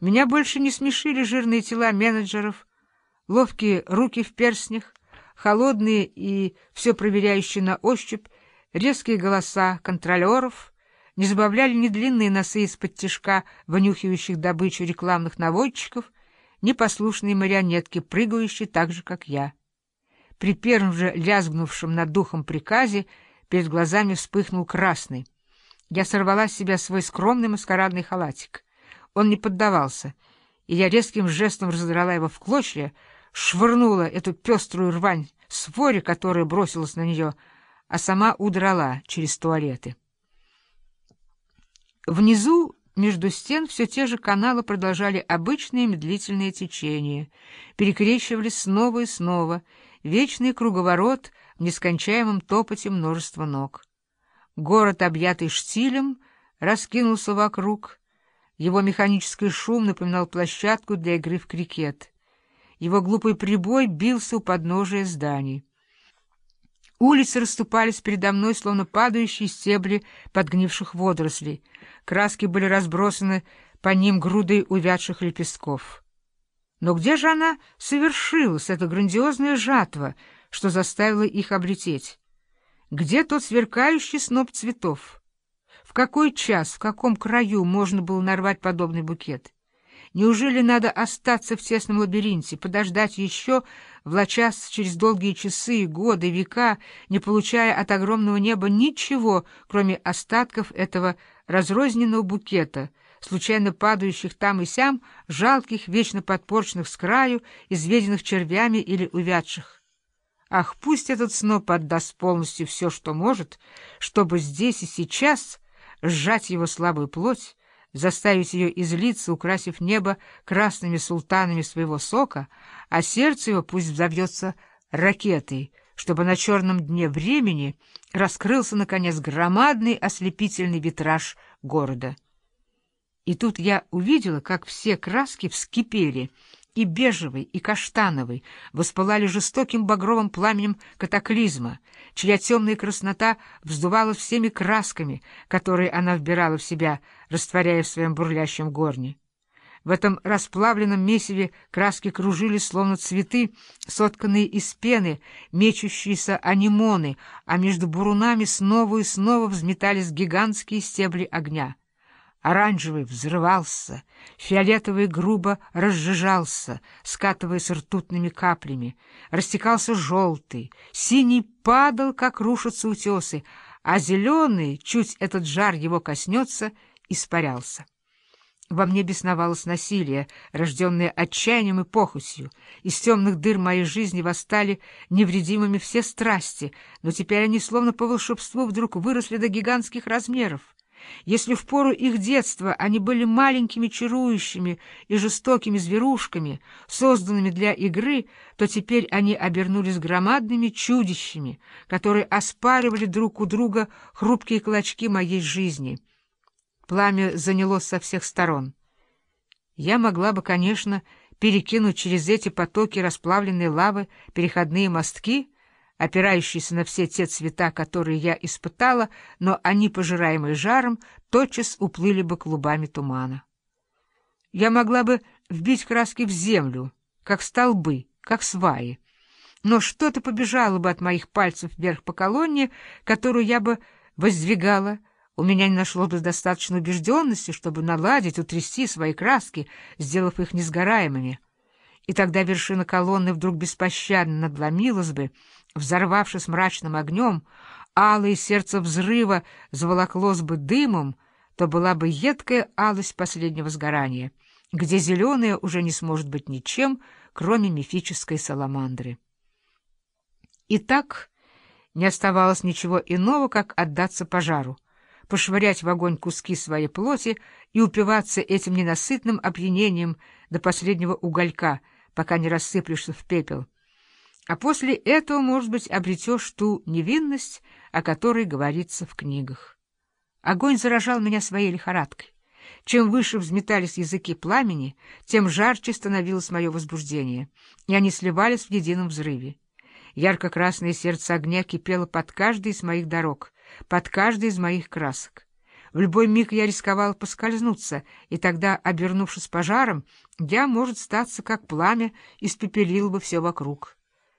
Меня больше не смешили жирные тела менеджеров, ловкие руки в перстнях, холодные и все проверяющие на ощупь, резкие голоса контролеров, не забавляли ни длинные носы из-под тишка, вынюхивающих добычу рекламных наводчиков, ни послушные марионетки, прыгающие так же, как я. При первом же лязгнувшем над духом приказе перед глазами вспыхнул красный. Я сорвала с себя свой скромный маскарадный халатик. Он не поддавался, и я резким жестом разодрала его в клочья, швырнула эту пеструю рвань с воре, которая бросилась на нее, а сама удрала через туалеты. Внизу, между стен, все те же каналы продолжали обычные медлительные течения, перекрещивались снова и снова, вечный круговорот в нескончаемом топоте множества ног. Город, объятый штилем, раскинулся вокруг — его механический шум напоминал площадку для игры в крикет. Его глупый прибой бился у подножия зданий. Улицы расступались передо мной, словно падающие стебли подгнивших водорослей. Краски были разбросаны по ним грудой увядших лепестков. Но где же она совершилась, эта грандиозная жатва, что заставила их облететь? Где тот сверкающий сноп цветов? Какой час, в каком краю можно было нарвать подобный букет? Неужели надо остаться в тесном лабиринте, подождать еще, влачась через долгие часы, годы, века, не получая от огромного неба ничего, кроме остатков этого разрозненного букета, случайно падающих там и сям, жалких, вечно подпорченных с краю, изведенных червями или увядших? Ах, пусть этот сноп отдаст полностью все, что может, чтобы здесь и сейчас сжать его слабую плоть, заставить ее излиться, украсив небо красными султанами своего сока, а сердце его пусть взовьется ракетой, чтобы на черном дне времени раскрылся, наконец, громадный ослепительный витраж города. И тут я увидела, как все краски вскипели — и бежевый, и каштановый воспылали жестоким багровым пламенем катаклизма, чья темная краснота вздувалась всеми красками, которые она вбирала в себя, растворяя в своем бурлящем горне. В этом расплавленном месиве краски кружились, словно цветы, сотканные из пены, мечущиеся анимоны, а между бурунами снова и снова взметались гигантские стебли огня. Оранжевый взрывался, фиолетовый грубо разжижался, скатываясь ртутными каплями, растекался желтый, синий падал, как рушатся утесы, а зеленый, чуть этот жар его коснется, испарялся. Во мне бесновалось насилие, рожденное отчаянием и похотью. Из темных дыр моей жизни восстали невредимыми все страсти, но теперь они словно по волшебству вдруг выросли до гигантских размеров. Если в пору их детства они были маленькими чарующими и жестокими зверушками, созданными для игры, то теперь они обернулись громадными чудищами, которые оспаривали друг у друга хрупкие клочки моей жизни. Пламя занялось со всех сторон. Я могла бы, конечно, перекинуть через эти потоки расплавленной лавы переходные мостки — опирающиеся на все те цвета, которые я испытала, но они, пожираемые жаром, тотчас уплыли бы клубами тумана. Я могла бы вбить краски в землю, как столбы, как сваи, но что-то побежало бы от моих пальцев вверх по колонне, которую я бы воздвигала, у меня не нашло бы достаточно убежденности, чтобы наладить, утрясти свои краски, сделав их несгораемыми. И тогда вершина колонны вдруг беспощадно надломилась бы, взорвавшись мрачным огнем, алое сердце взрыва заволоклось бы дымом, то была бы едкая алость последнего сгорания, где зеленое уже не сможет быть ничем, кроме мифической саламандры. И так не оставалось ничего иного, как отдаться пожару, пошвырять в огонь куски своей плоти и упиваться этим ненасытным опьянением до последнего уголька, пока не рассыплешься в пепел. А после этого, может быть, обретешь ту невинность, о которой говорится в книгах. Огонь заражал меня своей лихорадкой. Чем выше взметались языки пламени, тем жарче становилось мое возбуждение, и они сливались в едином взрыве. Ярко-красное сердце огня кипело под каждой из моих дорог, под каждой из моих красок. В любой миг я рисковал поскользнуться, и тогда, обернувшись пожаром, я, может, статься как пламя, испепелил бы все вокруг.